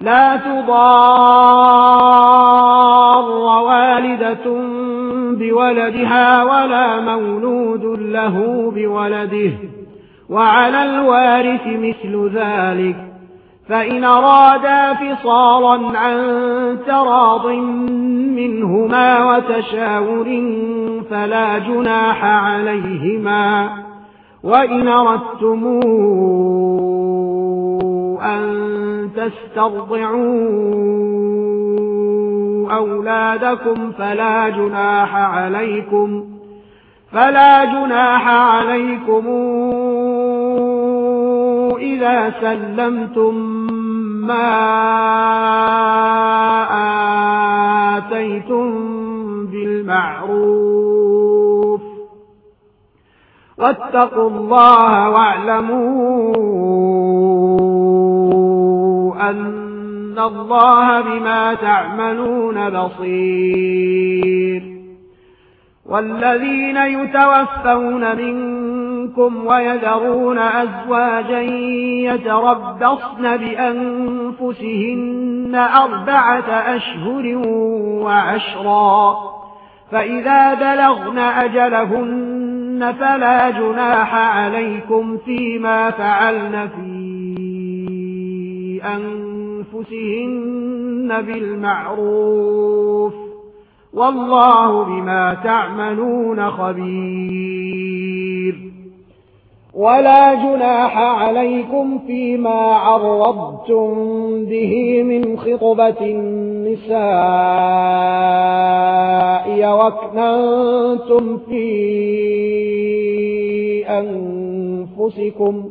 لا تضار والدة بولدها ولا مولود له بولده وعلى الوارث مثل ذلك فإن رادا فصالا عن تراض منهما وتشاور فلا جناح عليهما وإن ردتموه أن تسترضعوا أولادكم فلا جناح عليكم فلا جناح عليكم إذا سلمتم ما آتيتم بالمعروف واتقوا الله واعلموا أن الله بما تعملون بصير والذين يتوفون منكم ويذرون أزواجا يتربصن بأنفسهن أربعة أشهر وعشرا فإذا بلغن أجلهن فلا جناح عليكم فيما فعلن فيه أنفسهن بالمعروف والله بما تعملون خبير. ولا جناح عليكم فيما عرضتم به من خطبة النساء وكننتم في أنفسكم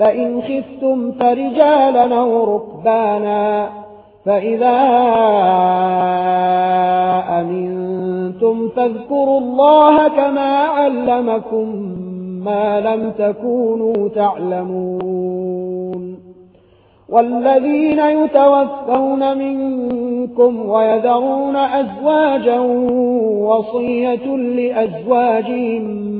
فإن خفتم فرجالا وركبانا فإذا أمنتم فاذكروا الله كما علمكم ما لم تكونوا تعلمون والذين يتوفون منكم ويذرون أزواجا وصية لأزواجهم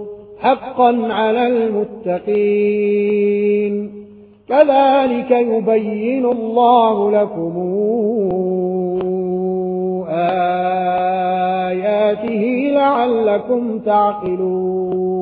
حقا على المتقين. كذلك يبين الله لكم آياته لعلكم تعقلون.